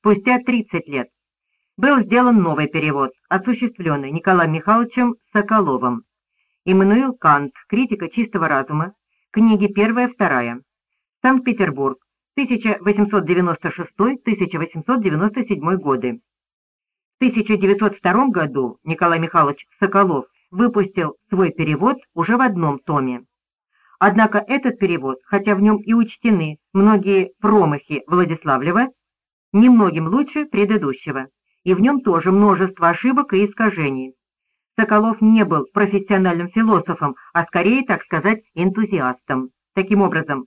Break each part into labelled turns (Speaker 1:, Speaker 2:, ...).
Speaker 1: спустя 30 лет, был сделан новый перевод, осуществленный Николаем Михайловичем Соколовым. Иммануил Кант, критика чистого разума, книги 1-2, Санкт-Петербург, 1896-1897 годы. В 1902 году Николай Михайлович Соколов выпустил свой перевод уже в одном томе. Однако этот перевод, хотя в нем и учтены многие промахи Владиславлева, немногим лучше предыдущего, и в нем тоже множество ошибок и искажений. Соколов не был профессиональным философом, а скорее, так сказать, энтузиастом. Таким образом,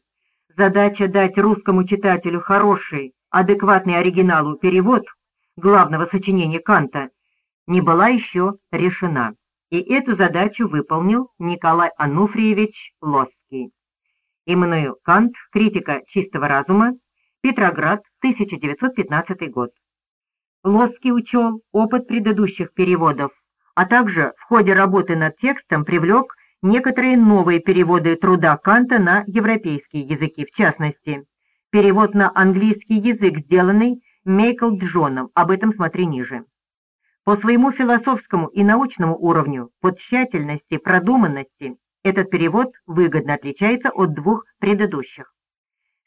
Speaker 1: задача дать русскому читателю хороший, адекватный оригиналу перевод главного сочинения Канта не была еще решена и эту задачу выполнил Николай Ануфриевич Лосский. Иммануил Кант, критика чистого разума, Петроград, 1915 год. Лосский учел опыт предыдущих переводов, а также в ходе работы над текстом привлек некоторые новые переводы труда Канта на европейские языки, в частности, перевод на английский язык, сделанный Мейкл Джоном, об этом смотри ниже. По своему философскому и научному уровню, по тщательности, продуманности, этот перевод выгодно отличается от двух предыдущих.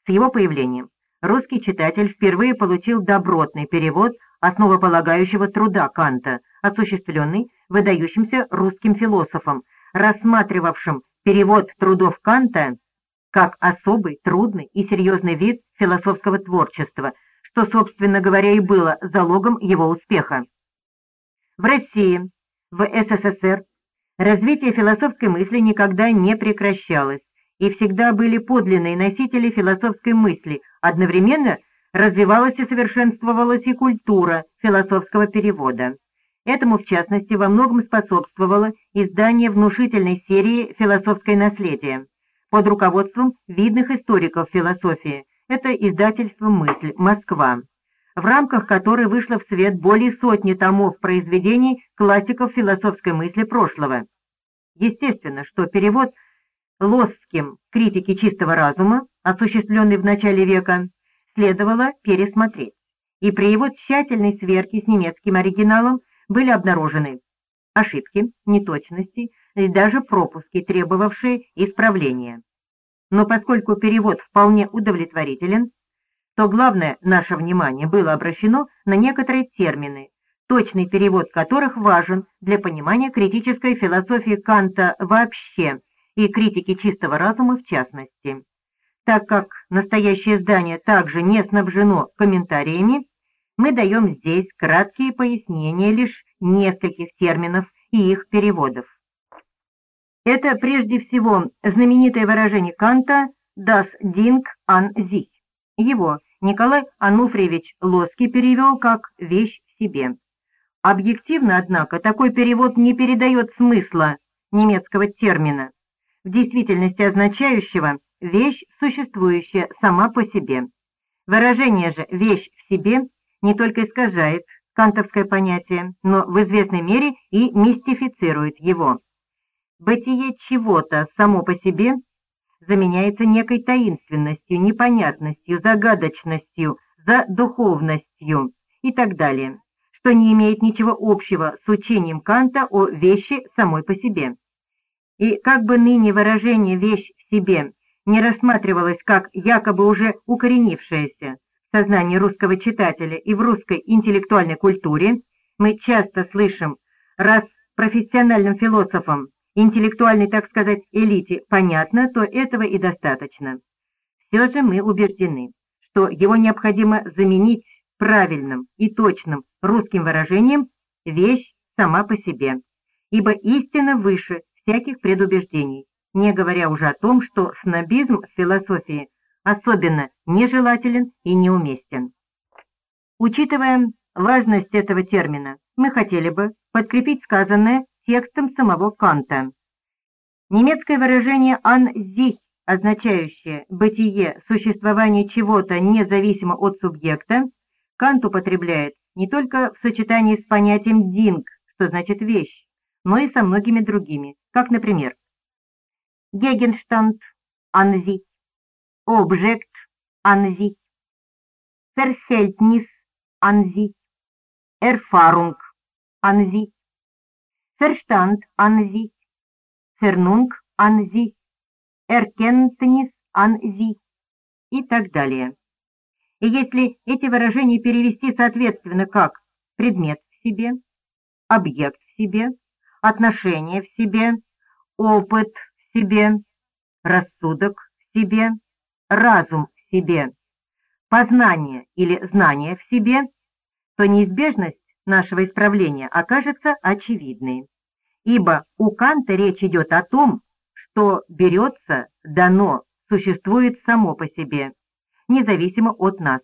Speaker 1: С его появлением русский читатель впервые получил добротный перевод основополагающего труда Канта, осуществленный выдающимся русским философом, рассматривавшим перевод трудов Канта как особый, трудный и серьезный вид философского творчества, что, собственно говоря, и было залогом его успеха. В России, в СССР развитие философской мысли никогда не прекращалось, и всегда были подлинные носители философской мысли, одновременно развивалась и совершенствовалась и культура философского перевода. Этому, в частности, во многом способствовало издание внушительной серии «Философское наследие» под руководством видных историков философии. Это издательство «Мысль. Москва» в рамках которой вышло в свет более сотни томов произведений классиков философской мысли прошлого. Естественно, что перевод Лосским «Критики чистого разума», осуществленный в начале века, следовало пересмотреть, и при его тщательной сверке с немецким оригиналом были обнаружены ошибки, неточности и даже пропуски, требовавшие исправления. Но поскольку перевод вполне удовлетворителен, то главное наше внимание было обращено на некоторые термины, точный перевод которых важен для понимания критической философии Канта вообще и критики чистого разума в частности. Так как настоящее издание также не снабжено комментариями, мы даем здесь краткие пояснения лишь нескольких терминов и их переводов. Это прежде всего знаменитое выражение Канта «das Ding an sich». Его Николай Ануфриевич Лоский перевел как «вещь в себе». Объективно, однако, такой перевод не передает смысла немецкого термина, в действительности означающего «вещь, существующая сама по себе». Выражение же «вещь в себе» не только искажает кантовское понятие, но в известной мере и мистифицирует его. Бытие чего-то само по себе заменяется некой таинственностью, непонятностью, загадочностью, задуховностью и так далее, что не имеет ничего общего с учением Канта о вещи самой по себе. И как бы ныне выражение «вещь в себе» не рассматривалось как якобы уже укоренившееся в сознании русского читателя и в русской интеллектуальной культуре, мы часто слышим, раз профессиональным философам интеллектуальной, так сказать, элите понятно, то этого и достаточно. Все же мы убеждены, что его необходимо заменить правильным и точным русским выражением «вещь сама по себе», ибо истина выше всяких предубеждений, не говоря уже о том, что снобизм в философии особенно нежелателен и неуместен. Учитывая важность этого термина, мы хотели бы подкрепить сказанное текстом самого Канта. Немецкое выражение «an sich», означающее «бытие», существование чего-то независимо от субъекта, Кант употребляет не только в сочетании с понятием «ding», что значит «вещь», но и со многими другими, как, например, Gegenstand an sich, Object an sich, Verhältnis an sich, Erfahrung an Erkenntnis an sich и так далее. И если эти выражения перевести соответственно как предмет в себе, объект в себе, отношение в себе, опыт в себе, рассудок в себе, разум в себе, познание или знание в себе, то неизбежность нашего исправления окажется очевидной. Ибо у Канта речь идет о том, что берется, дано, существует само по себе, независимо от нас.